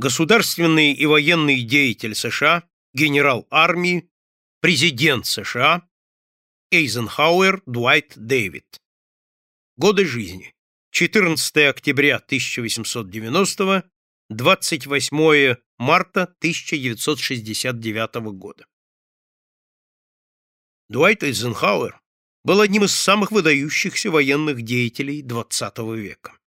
государственный и военный деятель США, генерал армии, президент США, Эйзенхауэр Дуайт Дэвид. Годы жизни. 14 октября 1890 28 марта 1969 года. Дуайт Эйзенхауэр был одним из самых выдающихся военных деятелей XX века.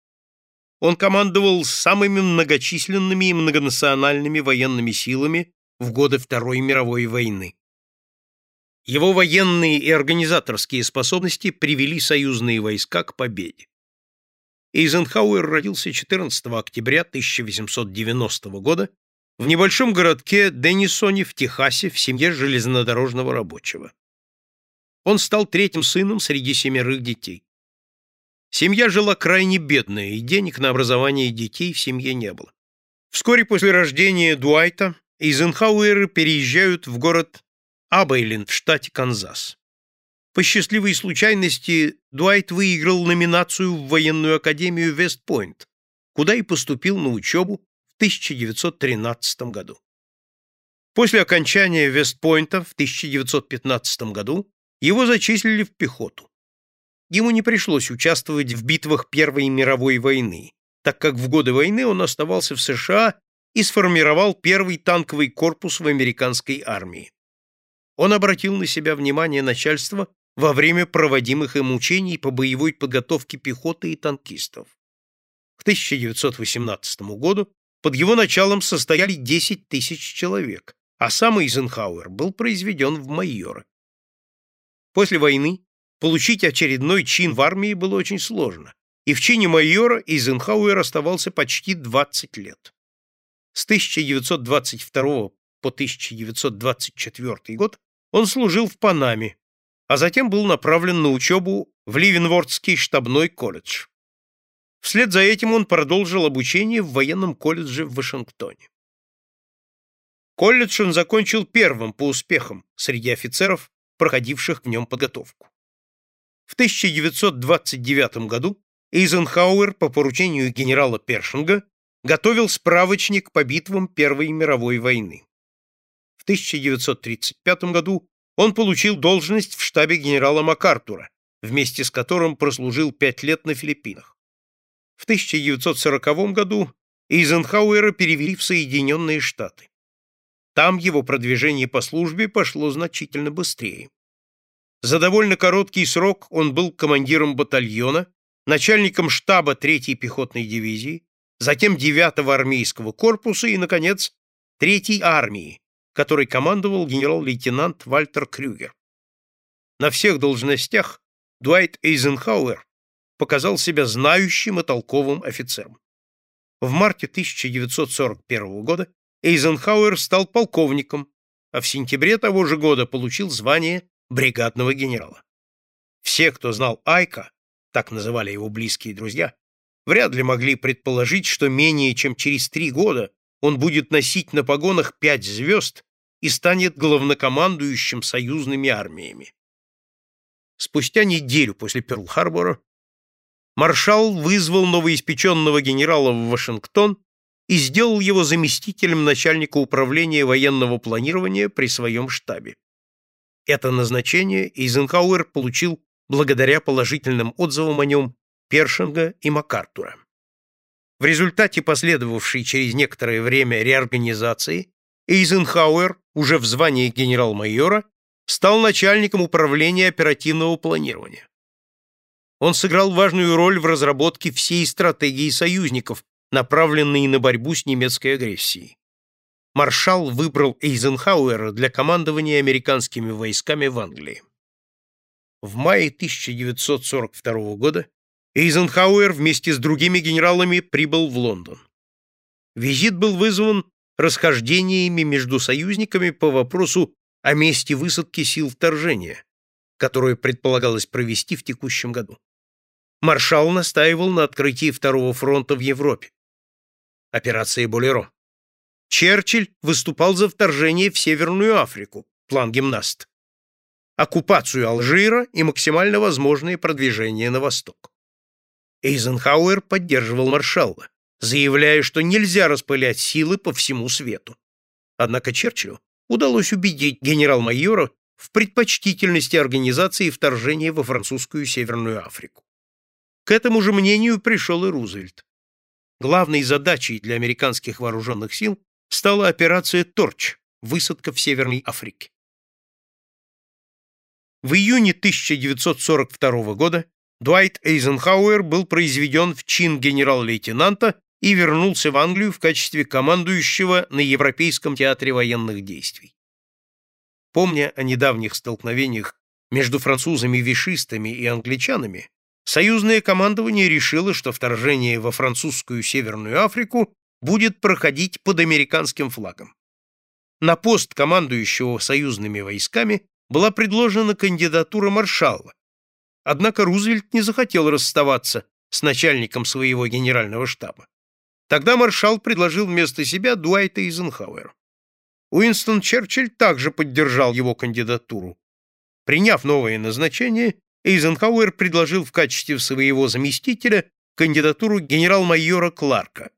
Он командовал самыми многочисленными и многонациональными военными силами в годы Второй мировой войны. Его военные и организаторские способности привели союзные войска к победе. Эйзенхауэр родился 14 октября 1890 года в небольшом городке Деннисоне в Техасе в семье железнодорожного рабочего. Он стал третьим сыном среди семерых детей. Семья жила крайне бедная, и денег на образование детей в семье не было. Вскоре после рождения Дуайта Эйзенхауэры переезжают в город Абейленд в штате Канзас. По счастливой случайности Дуайт выиграл номинацию в военную академию Вестпойнт, куда и поступил на учебу в 1913 году. После окончания Вестпойнта в 1915 году его зачислили в пехоту. Ему не пришлось участвовать в битвах Первой мировой войны, так как в годы войны он оставался в США и сформировал первый танковый корпус в американской армии. Он обратил на себя внимание начальства во время проводимых им учений по боевой подготовке пехоты и танкистов. К 1918 году под его началом состояли 10 тысяч человек, а сам Эйзенхауэр был произведен в майоры. После войны получить очередной чин в армии было очень сложно, и в чине майора Эйзенхауэр оставался почти 20 лет. С 1922 по 1924 год он служил в Панаме, а затем был направлен на учебу в Ливенвордский штабной колледж. Вслед за этим он продолжил обучение в военном колледже в Вашингтоне. Колледж он закончил первым по успехам среди офицеров проходивших в нем подготовку. В 1929 году Эйзенхауэр по поручению генерала Першинга готовил справочник по битвам Первой мировой войны. В 1935 году он получил должность в штабе генерала МакАртура, вместе с которым прослужил пять лет на Филиппинах. В 1940 году Эйзенхауэра перевели в Соединенные Штаты. Там его продвижение по службе пошло значительно быстрее. За довольно короткий срок он был командиром батальона, начальником штаба 3-й пехотной дивизии, затем 9-го армейского корпуса и, наконец, 3-й армии, которой командовал генерал-лейтенант Вальтер Крюгер. На всех должностях Дуайт Эйзенхауэр показал себя знающим и толковым офицером. В марте 1941 года Эйзенхауэр стал полковником, а в сентябре того же года получил звание бригадного генерала. Все, кто знал Айка, так называли его близкие друзья, вряд ли могли предположить, что менее чем через три года он будет носить на погонах пять звезд и станет главнокомандующим союзными армиями. Спустя неделю после Перл-Харбора маршал вызвал новоиспеченного генерала в Вашингтон и сделал его заместителем начальника управления военного планирования при своем штабе. Это назначение Эйзенхауэр получил благодаря положительным отзывам о нем Першинга и МакАртура. В результате последовавшей через некоторое время реорганизации Эйзенхауэр, уже в звании генерал-майора, стал начальником управления оперативного планирования. Он сыграл важную роль в разработке всей стратегии союзников направленные на борьбу с немецкой агрессией. Маршал выбрал Эйзенхауэра для командования американскими войсками в Англии. В мае 1942 года Эйзенхауэр вместе с другими генералами прибыл в Лондон. Визит был вызван расхождениями между союзниками по вопросу о месте высадки сил вторжения, которую предполагалось провести в текущем году. Маршал настаивал на открытии Второго фронта в Европе операция Болеро. Черчилль выступал за вторжение в Северную Африку, план гимнаст, оккупацию Алжира и максимально возможное продвижение на восток. Эйзенхауэр поддерживал маршалла, заявляя, что нельзя распылять силы по всему свету. Однако Черчиллю удалось убедить генерал-майора в предпочтительности организации вторжения во французскую Северную Африку. К этому же мнению пришел и Рузвельт. Главной задачей для американских вооруженных сил стала операция «Торч» — высадка в Северной Африке. В июне 1942 года Дуайт Эйзенхауэр был произведен в чин генерал-лейтенанта и вернулся в Англию в качестве командующего на Европейском театре военных действий. Помня о недавних столкновениях между французами-вишистами и англичанами, союзное командование решило, что вторжение во французскую Северную Африку будет проходить под американским флагом. На пост командующего союзными войсками была предложена кандидатура маршала, однако Рузвельт не захотел расставаться с начальником своего генерального штаба. Тогда маршал предложил вместо себя Дуайта Эйзенхауэра. Уинстон Черчилль также поддержал его кандидатуру. Приняв новое назначение, Эйзенхауэр предложил в качестве своего заместителя кандидатуру генерал-майора Кларка.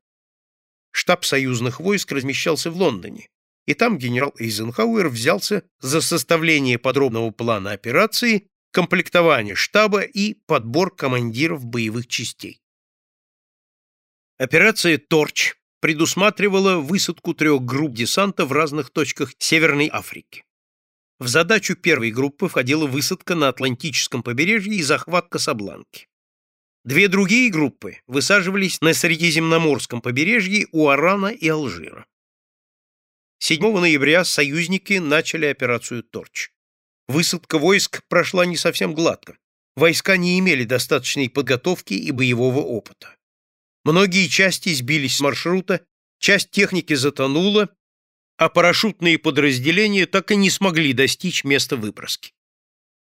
Штаб союзных войск размещался в Лондоне, и там генерал Эйзенхауэр взялся за составление подробного плана операции, комплектование штаба и подбор командиров боевых частей. Операция «Торч» предусматривала высадку трех групп десанта в разных точках Северной Африки. В задачу первой группы входила высадка на Атлантическом побережье и захват Касабланки. Две другие группы высаживались на Средиземноморском побережье у Арана и Алжира. 7 ноября союзники начали операцию «Торч». Высадка войск прошла не совсем гладко. Войска не имели достаточной подготовки и боевого опыта. Многие части сбились с маршрута, часть техники затонула, а парашютные подразделения так и не смогли достичь места выброски.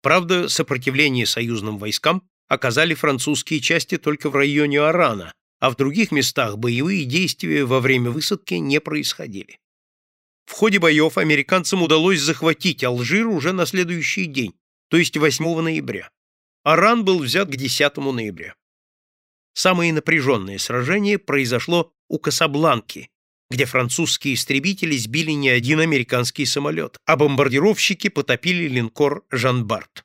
Правда, сопротивление союзным войскам оказали французские части только в районе Арана, а в других местах боевые действия во время высадки не происходили. В ходе боев американцам удалось захватить Алжир уже на следующий день, то есть 8 ноября. Аран был взят к 10 ноября. Самое напряженное сражение произошло у Касабланки, где французские истребители сбили не один американский самолет, а бомбардировщики потопили линкор «Жан-Барт».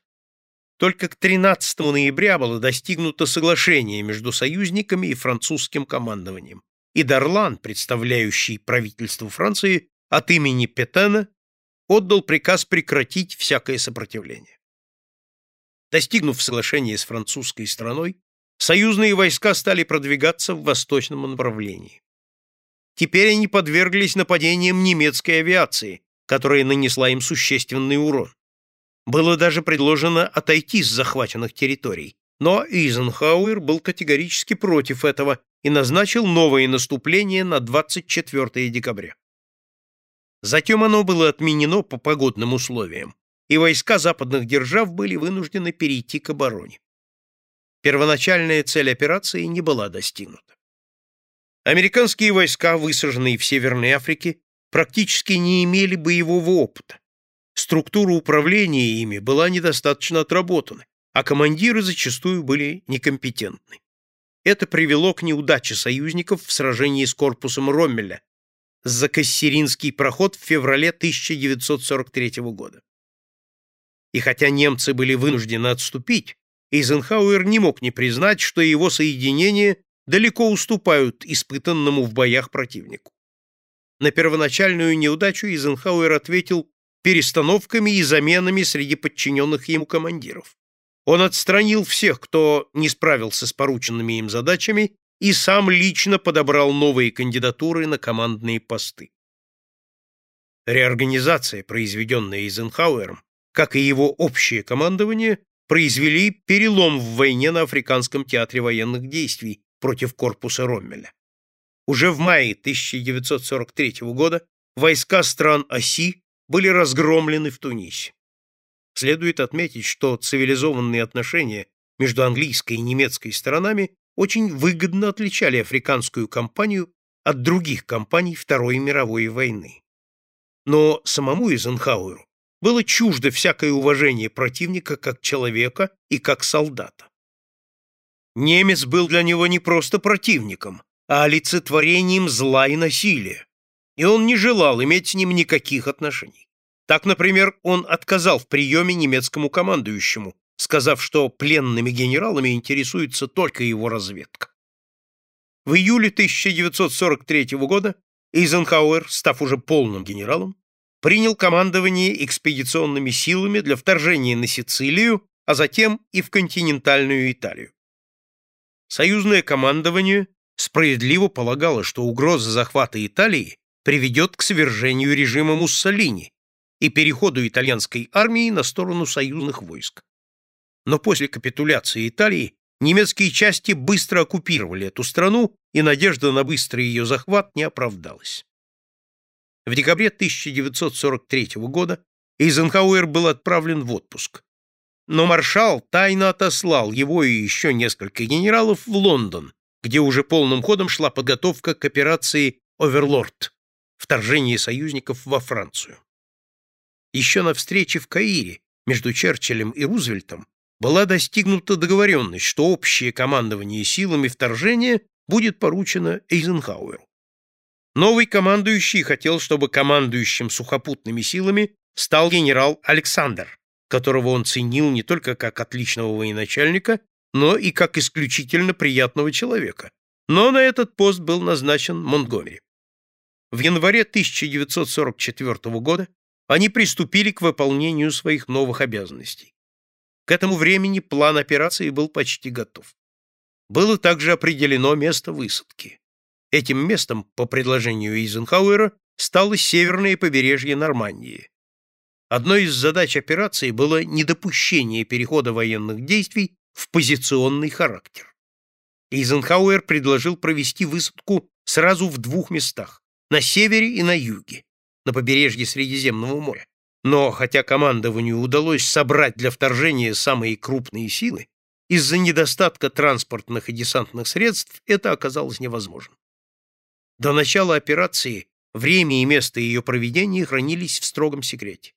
Только к 13 ноября было достигнуто соглашение между союзниками и французским командованием, и Дарлан, представляющий правительство Франции, от имени Петена отдал приказ прекратить всякое сопротивление. Достигнув соглашения с французской страной, союзные войска стали продвигаться в восточном направлении. Теперь они подверглись нападениям немецкой авиации, которая нанесла им существенный урон. Было даже предложено отойти с захваченных территорий, но Эйзенхауэр был категорически против этого и назначил новое наступление на 24 декабря. Затем оно было отменено по погодным условиям, и войска западных держав были вынуждены перейти к обороне первоначальная цель операции не была достигнута. Американские войска, высаженные в Северной Африке, практически не имели боевого опыта. Структура управления ими была недостаточно отработана, а командиры зачастую были некомпетентны. Это привело к неудаче союзников в сражении с корпусом Роммеля за Кассеринский проход в феврале 1943 года. И хотя немцы были вынуждены отступить, Эйзенхауэр не мог не признать, что его соединения далеко уступают испытанному в боях противнику. На первоначальную неудачу Эйзенхауэр ответил перестановками и заменами среди подчиненных ему командиров. Он отстранил всех, кто не справился с порученными им задачами, и сам лично подобрал новые кандидатуры на командные посты. Реорганизация, произведенная Эйзенхауэром, как и его общее командование, произвели перелом в войне на Африканском театре военных действий против корпуса Роммеля. Уже в мае 1943 года войска стран оси были разгромлены в Тунисе. Следует отметить, что цивилизованные отношения между английской и немецкой сторонами очень выгодно отличали африканскую кампанию от других кампаний Второй мировой войны. Но самому Эйзенхауэру было чуждо всякое уважение противника как человека и как солдата. Немец был для него не просто противником, а олицетворением зла и насилия, и он не желал иметь с ним никаких отношений. Так, например, он отказал в приеме немецкому командующему, сказав, что пленными генералами интересуется только его разведка. В июле 1943 года Эйзенхауэр, став уже полным генералом, принял командование экспедиционными силами для вторжения на Сицилию, а затем и в континентальную Италию. Союзное командование справедливо полагало, что угроза захвата Италии приведет к свержению режима Муссолини и переходу итальянской армии на сторону союзных войск. Но после капитуляции Италии немецкие части быстро оккупировали эту страну, и надежда на быстрый ее захват не оправдалась. В декабре 1943 года Эйзенхауэр был отправлен в отпуск. Но маршал тайно отослал его и еще несколько генералов в Лондон, где уже полным ходом шла подготовка к операции «Оверлорд» — вторжение союзников во Францию. Еще на встрече в Каире между Черчиллем и Рузвельтом была достигнута договоренность, что общее командование силами вторжения будет поручено Эйзенхауэру. Новый командующий хотел, чтобы командующим сухопутными силами стал генерал Александр, которого он ценил не только как отличного военачальника, но и как исключительно приятного человека. Но на этот пост был назначен Монтгомери. В январе 1944 года они приступили к выполнению своих новых обязанностей. К этому времени план операции был почти готов. Было также определено место высадки. Этим местом, по предложению Эйзенхауэра, стало северное побережье Нормандии. Одной из задач операции было недопущение перехода военных действий в позиционный характер. Эйзенхауэр предложил провести высадку сразу в двух местах – на севере и на юге, на побережье Средиземного моря. Но хотя командованию удалось собрать для вторжения самые крупные силы, из-за недостатка транспортных и десантных средств это оказалось невозможным. До начала операции время и место ее проведения хранились в строгом секрете.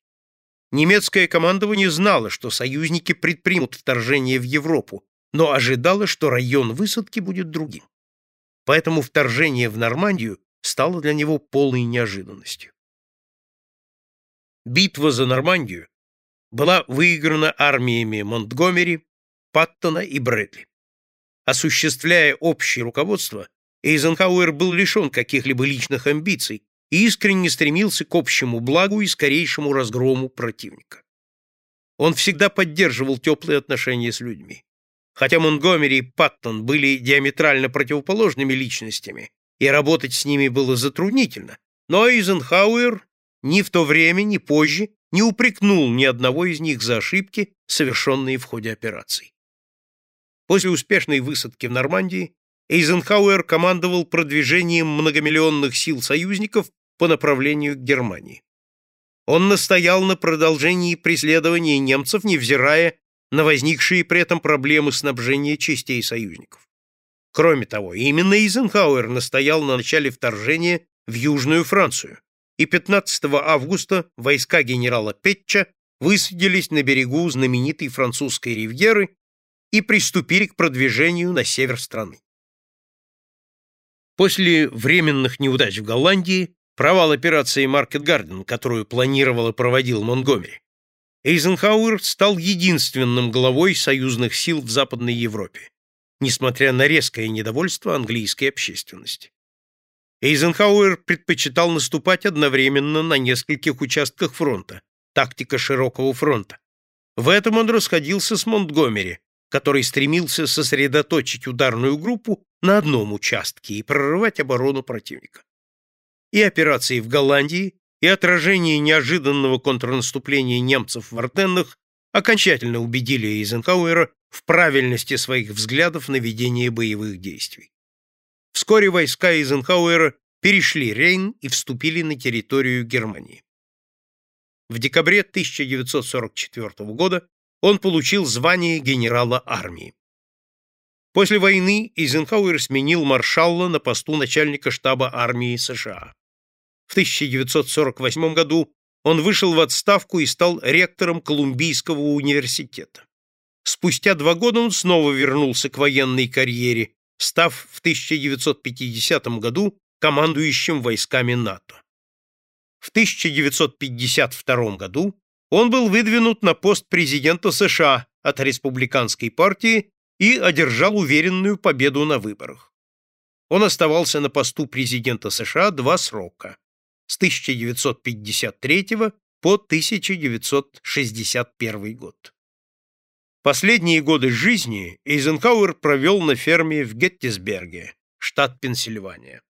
Немецкое командование знало, что союзники предпримут вторжение в Европу, но ожидало, что район высадки будет другим. Поэтому вторжение в Нормандию стало для него полной неожиданностью. Битва за Нормандию была выиграна армиями Монтгомери, Паттона и Брэдли. Осуществляя общее руководство, Эйзенхауэр был лишен каких-либо личных амбиций и искренне стремился к общему благу и скорейшему разгрому противника. Он всегда поддерживал теплые отношения с людьми. Хотя Монгомери и Паттон были диаметрально противоположными личностями, и работать с ними было затруднительно, но Эйзенхауэр ни в то время, ни позже не упрекнул ни одного из них за ошибки, совершенные в ходе операций. После успешной высадки в Нормандии Эйзенхауэр командовал продвижением многомиллионных сил союзников по направлению к Германии. Он настоял на продолжении преследования немцев, невзирая на возникшие при этом проблемы снабжения частей союзников. Кроме того, именно Эйзенхауэр настоял на начале вторжения в Южную Францию, и 15 августа войска генерала Петча высадились на берегу знаменитой французской ривьеры и приступили к продвижению на север страны. После временных неудач в Голландии, провал операции Маркет Гарден, которую планировал и проводил Монгомери, Эйзенхауэр стал единственным главой союзных сил в Западной Европе, несмотря на резкое недовольство английской общественности. Эйзенхауэр предпочитал наступать одновременно на нескольких участках фронта, тактика широкого фронта. В этом он расходился с Монтгомери, который стремился сосредоточить ударную группу на одном участке и прорывать оборону противника. И операции в Голландии, и отражение неожиданного контрнаступления немцев в Артеннах окончательно убедили Эйзенхауэра в правильности своих взглядов на ведение боевых действий. Вскоре войска Эйзенхауэра перешли Рейн и вступили на территорию Германии. В декабре 1944 года он получил звание генерала армии. После войны Эйзенхауэр сменил маршалла на посту начальника штаба армии США. В 1948 году он вышел в отставку и стал ректором Колумбийского университета. Спустя два года он снова вернулся к военной карьере, став в 1950 году командующим войсками НАТО. В 1952 году он был выдвинут на пост президента США от республиканской партии и одержал уверенную победу на выборах. Он оставался на посту президента США два срока с 1953 по 1961 год. Последние годы жизни Эйзенхауэр провел на ферме в Геттисберге, штат Пенсильвания.